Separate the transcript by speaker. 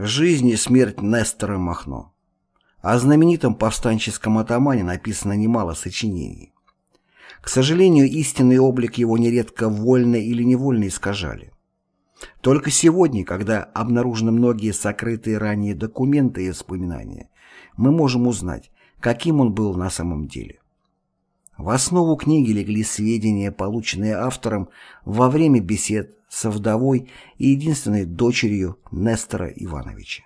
Speaker 1: Жизнь и смерть Нестора Махно. О знаменитом повстанческом атамане написано немало сочинений. К сожалению, истинный облик его нередко вольно или невольно искажали. Только сегодня, когда обнаружены многие сокрытые ранее документы и воспоминания, мы можем узнать, каким он был на самом деле. В основу книги легли сведения, полученные автором во время бесед со вдовой и единственной дочерью Нестора Ивановича.